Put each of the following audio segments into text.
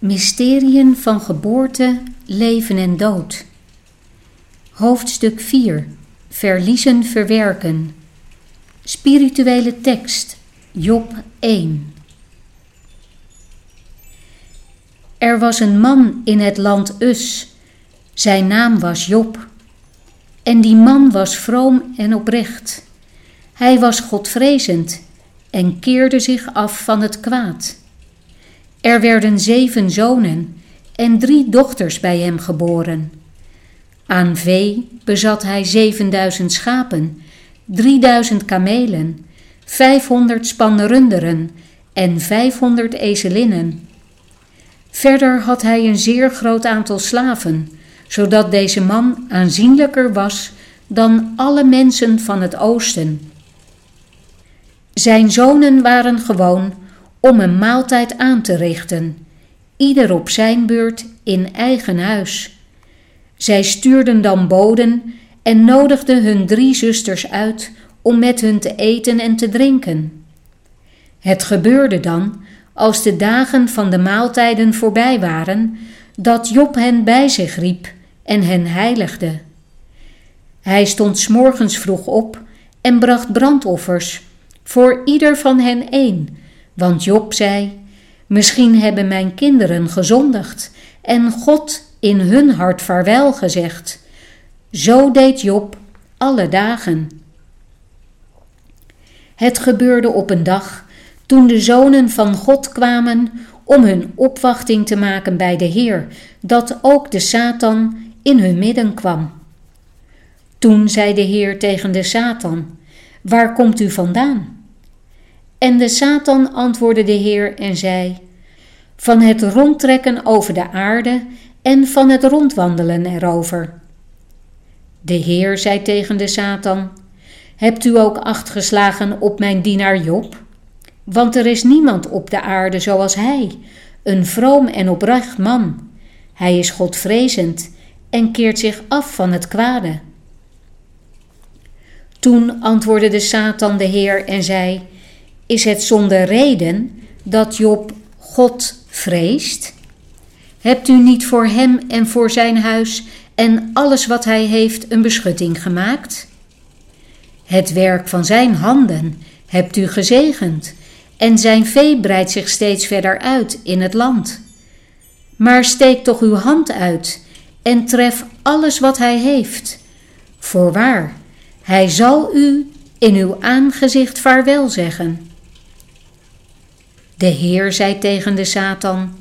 Mysteriën van geboorte, leven en dood. Hoofdstuk 4. Verliezen verwerken. Spirituele tekst. Job 1. Er was een man in het land Us. Zijn naam was Job. En die man was vroom en oprecht. Hij was godvrezend en keerde zich af van het kwaad. Er werden zeven zonen en drie dochters bij hem geboren. Aan vee bezat hij zevenduizend schapen, drieduizend kamelen, vijfhonderd spannen runderen en vijfhonderd ezelinnen. Verder had hij een zeer groot aantal slaven, zodat deze man aanzienlijker was dan alle mensen van het oosten. Zijn zonen waren gewoon om een maaltijd aan te richten, ieder op zijn beurt in eigen huis. Zij stuurden dan boden en nodigden hun drie zusters uit om met hun te eten en te drinken. Het gebeurde dan, als de dagen van de maaltijden voorbij waren, dat Job hen bij zich riep en hen heiligde. Hij stond s morgens vroeg op en bracht brandoffers, voor ieder van hen één, want Job zei: Misschien hebben mijn kinderen gezondigd en God in hun hart vaarwel gezegd. Zo deed Job alle dagen. Het gebeurde op een dag toen de zonen van God kwamen om hun opwachting te maken bij de Heer, dat ook de Satan in hun midden kwam. Toen zei de Heer tegen de Satan: Waar komt u vandaan? En de Satan antwoordde de Heer en zei: Van het rondtrekken over de aarde en van het rondwandelen erover. De Heer zei tegen de Satan: Hebt u ook acht geslagen op mijn dienaar Job? Want er is niemand op de aarde zoals hij, een vroom en oprecht man. Hij is Godvrezend en keert zich af van het kwade. Toen antwoordde de Satan de Heer en zei: is het zonder reden dat Job God vreest? Hebt u niet voor hem en voor zijn huis en alles wat hij heeft een beschutting gemaakt? Het werk van zijn handen hebt u gezegend, en zijn vee breidt zich steeds verder uit in het land. Maar steek toch uw hand uit en tref alles wat hij heeft. Voorwaar, hij zal u in uw aangezicht vaarwel zeggen. De Heer zei tegen de Satan: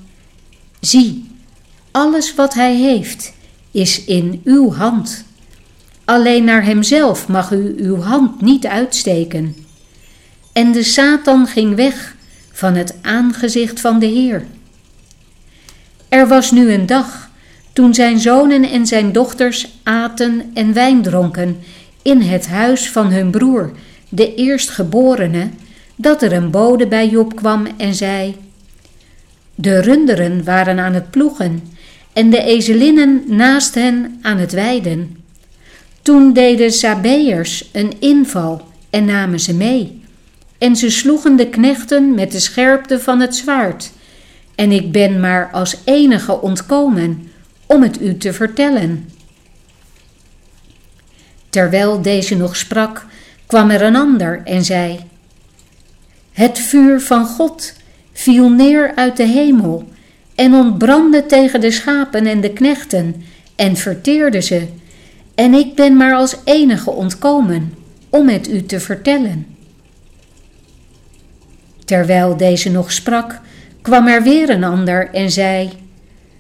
Zie, alles wat hij heeft is in uw hand. Alleen naar hemzelf mag u uw hand niet uitsteken. En de Satan ging weg van het aangezicht van de Heer. Er was nu een dag toen zijn zonen en zijn dochters aten en wijn dronken in het huis van hun broer, de eerstgeborene, dat er een bode bij Job kwam en zei: De runderen waren aan het ploegen en de ezelinnen naast hen aan het weiden. Toen deden Sabeërs een inval en namen ze mee. En ze sloegen de knechten met de scherpte van het zwaard. En ik ben maar als enige ontkomen om het u te vertellen. Terwijl deze nog sprak, kwam er een ander en zei: het vuur van God viel neer uit de hemel en ontbrandde tegen de schapen en de knechten en verteerde ze. En ik ben maar als enige ontkomen om het u te vertellen. Terwijl deze nog sprak, kwam er weer een ander en zei: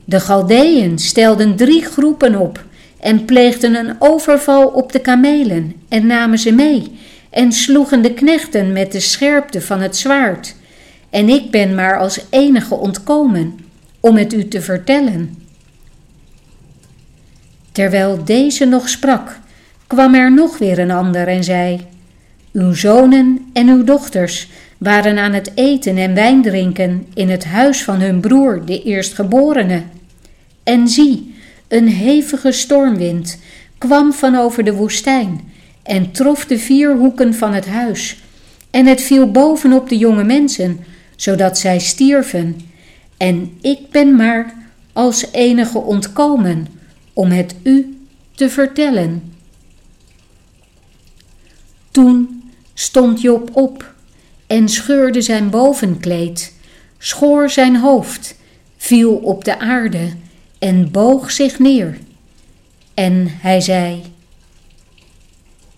De Galdeën stelden drie groepen op en pleegden een overval op de kamelen en namen ze mee en sloegen de knechten met de scherpte van het zwaard. En ik ben maar als enige ontkomen om het u te vertellen. Terwijl deze nog sprak, kwam er nog weer een ander en zei: Uw zonen en uw dochters waren aan het eten en wijn drinken in het huis van hun broer, de eerstgeborene. En zie, een hevige stormwind kwam van over de woestijn en trof de vier hoeken van het huis. En het viel bovenop de jonge mensen, zodat zij stierven. en ik ben maar als enige ontkomen om het u te vertellen. Toen stond Job op en scheurde zijn bovenkleed, schoor zijn hoofd, viel op de aarde en boog zich neer. En hij zei: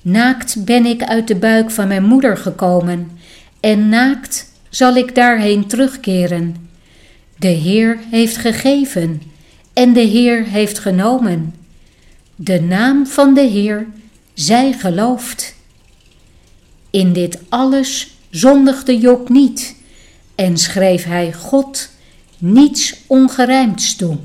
Naakt ben ik uit de buik van mijn moeder gekomen, en naakt zal ik daarheen terugkeren. De Heer heeft gegeven, en de Heer heeft genomen. De naam van de Heer zij gelooft. In dit alles zondigde Job niet en schreef hij God niets ongerijmds toe.